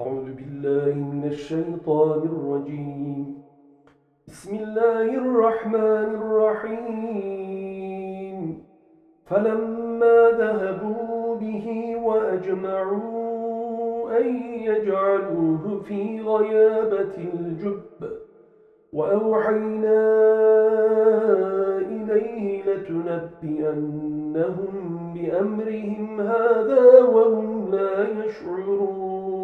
أعوذ بالله من الشيطان الرجيم. بسم الله الرحمن الرحيم. فلما ذهبوا به وأجمعوا أن يجعلوه في غيابة الجب وأوحينا إليه لتنبئنهم بأمرهم هذا وهم لا يشعرون.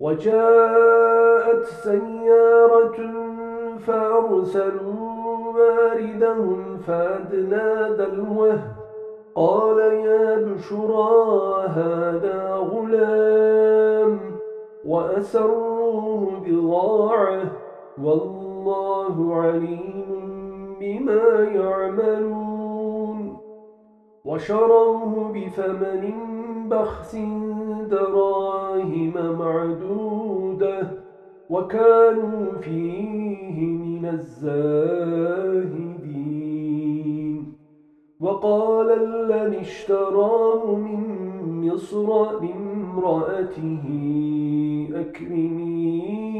وجاءت سيارة فأرسلوا واردهم فأدنى دلوه. قال يا بشرى هذا غلام وأسروه بضاعة. والله عليم بما يعملون. وشروه بثمن بخس دراهم معدودة وكانوا فيه من الزاهدين. وقال الذي اشتراه من مصر لامرأته أكرمي.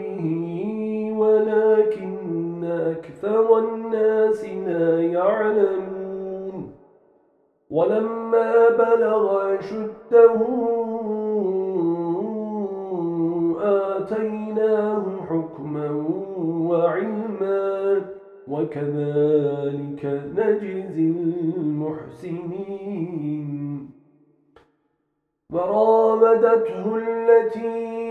ولكن أكثر الناس لا يعلمون. ولما بلغ أشده آتيناه حكما وعلما وكذلك نجزي المحسنين. وراودته التي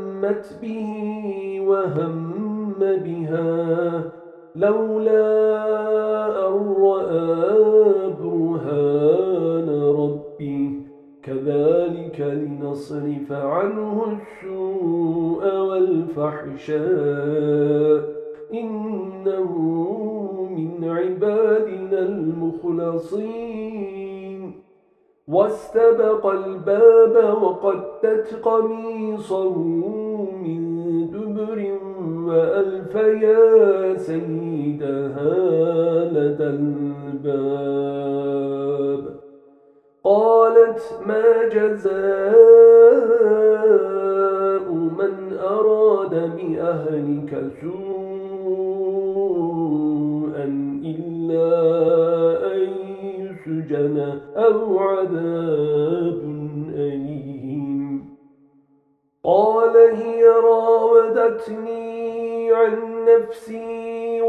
همت به وهم بها. لولا أن رأى برهان كذلك لنصرف عنه السوء والفحشاء. إنه من عبادنا المخلصين. واستبق الباب وقدت قميصه من دبر وألف يا سيدها لدى الباب. قالت ما جزاء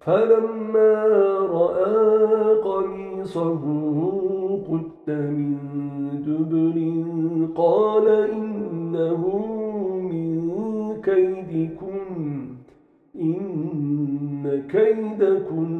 فلما رأى قميصه قد من دبر قال إنه من كيدكن إن كيدكن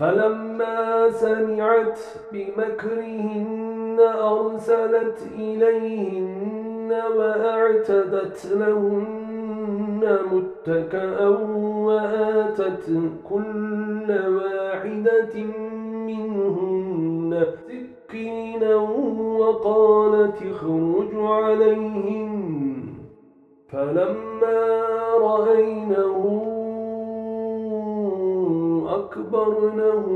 فلما سمعت بمكرهن أرسلت إليهن وأعتدت لهن متكأ وآتت كل واحدة منهن سكينا وقالت اخرج عليهم فلما رأينه أكبرنه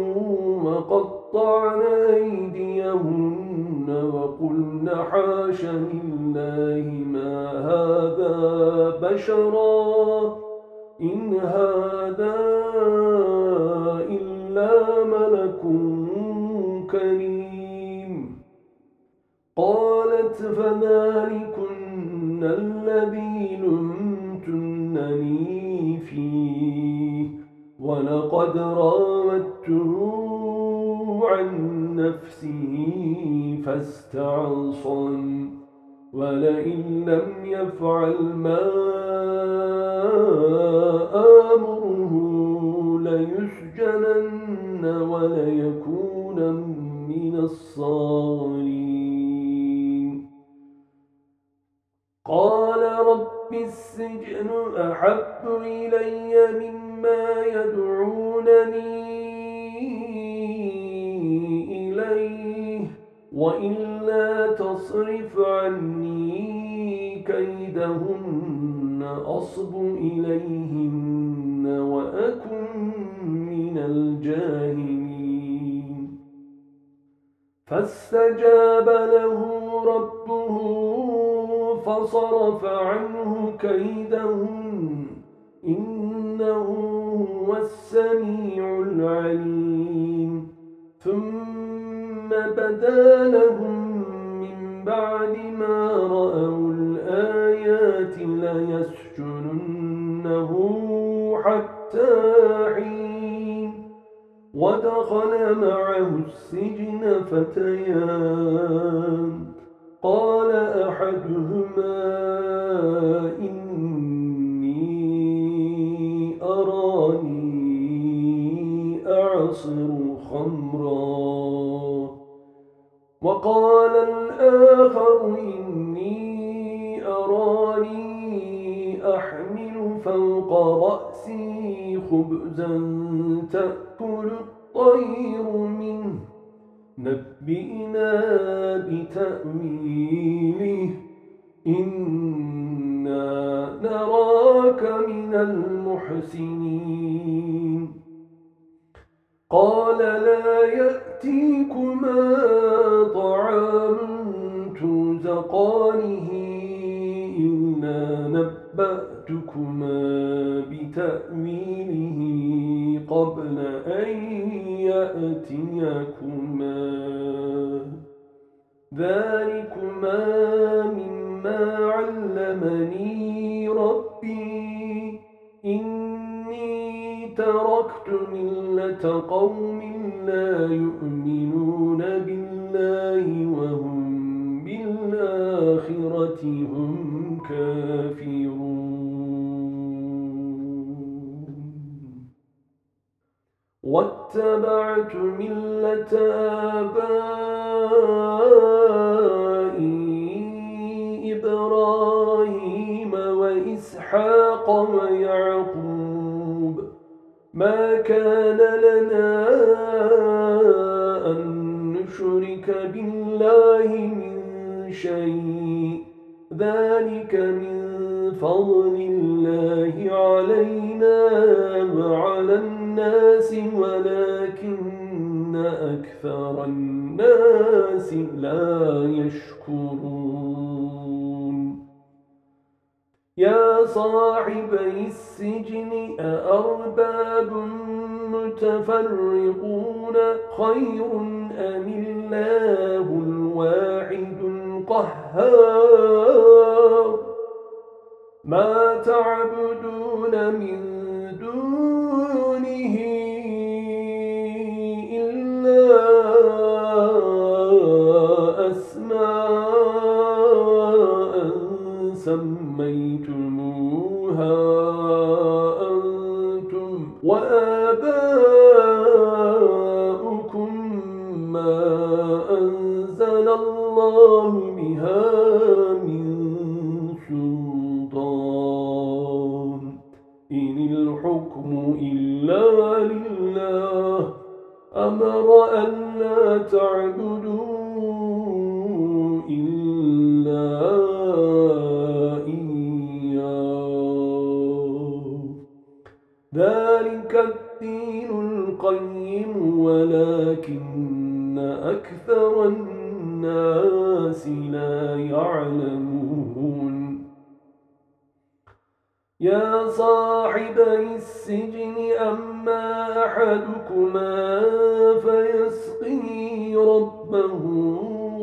وقطعن أيديهن وقلن حاش لله ما هذا بشرا إن هذا إلا ملك كريم. قالت فذلكن الذي ولقد راودته عن نفسه فاستعصم ولئن لم يفعل ما إليهن وأكن من الجاهلين. فاستجاب له ربه فصرف عنه كيدهن. إنه هو السميع العليم. ثم بدا لهم من بعد ما رأوا الآيات ليسجننه حين ودخل معه السجن فتيان. قال أحدهما إني أراني أعصر خمرا. وقال الآخر إني أراني أحمل فوق رأسي خبزا تأكل الطير منه. نبئنا بتأويله. إنا نراك من المحسنين. قال لا يأتيكما طعام ترزقانه إلا نبأتكما بتأويله. ذلكما مما علمني ربي. إني تركت ملة قوم لا يؤمنون بالله وهم بالآخرة هم كافرون. واتبعت ملة آبائي ويعقوب ما كان لنا أن نشرك بالله من شيء يا صاحبي السجن أأرباب متفرقون خير أم الله الواحد القهار؟ ما تعبدون من دونه إلا أسماء سميتموها ذلك الدين القيم ولكن أكثر الناس لا يعلمون. يا صاحبي السجن أما أحدكما فيسقي ربه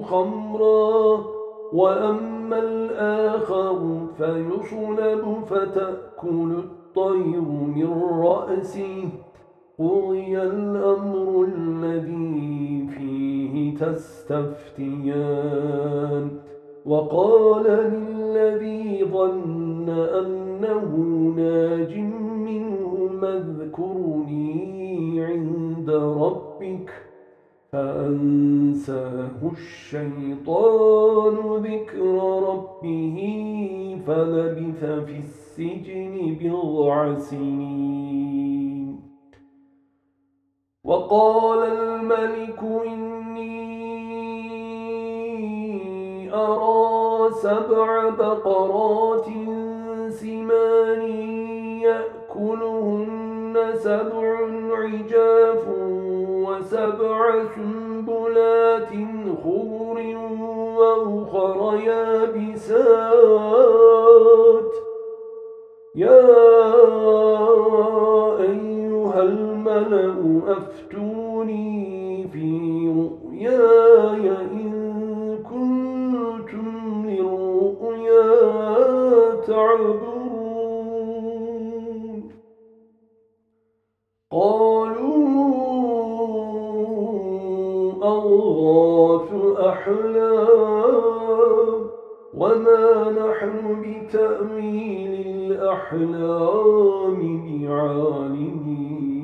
خمرا وأما الآخر فيصلب فتأكل الطير من رأسه قضي الأمر الذي فيه تستفتيان. وقال للذي ظن أنه ناج منه اذكرني عند ربك فأنساه الشيطان ذكر ربه فلبث في السجن بضع سنين وقال الملك إني أرى سبع بقرات سمان يأكلهن سبع عجاف وسبع سنبلات خضر وأخر يابسات يا أيها الملأ أفتوني في رؤياي إن كنتم للرؤيا تعبرون قالوا أضغاث أحلام وما نحن بتأويل الأحلام بعالمين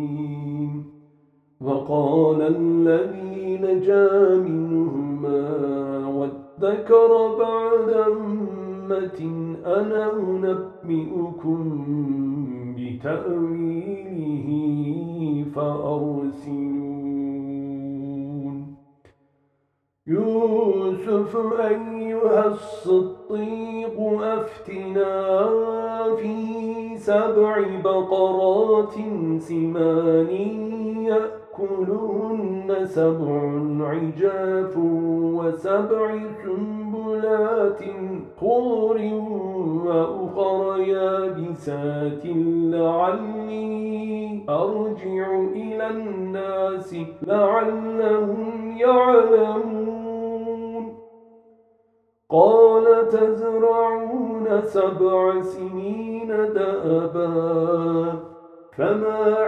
وقال الذي نجا منهما وادكر بعد أمة أنا أنبئكم بتأويله فأرسلون يوسف أيها الصديق أفتنا في سبع بقرات سمان يأكلهن سبع عجاف وسبع سنبلات خضر وأخر يابسات لعلي أرجع إلى الناس لعلهم يعلمون. قال تزرعون سبع سنين دأبا فما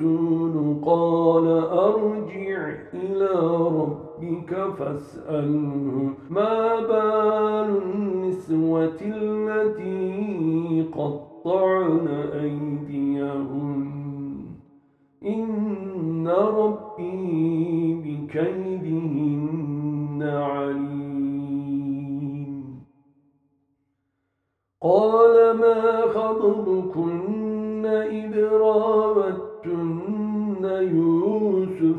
الرسول قال أرجع إلى ربك فاسأله ما بال النسوة التي قطعن أيديهن؟ إن ربي بكيدهن عليم. قال ما خطبكن إذ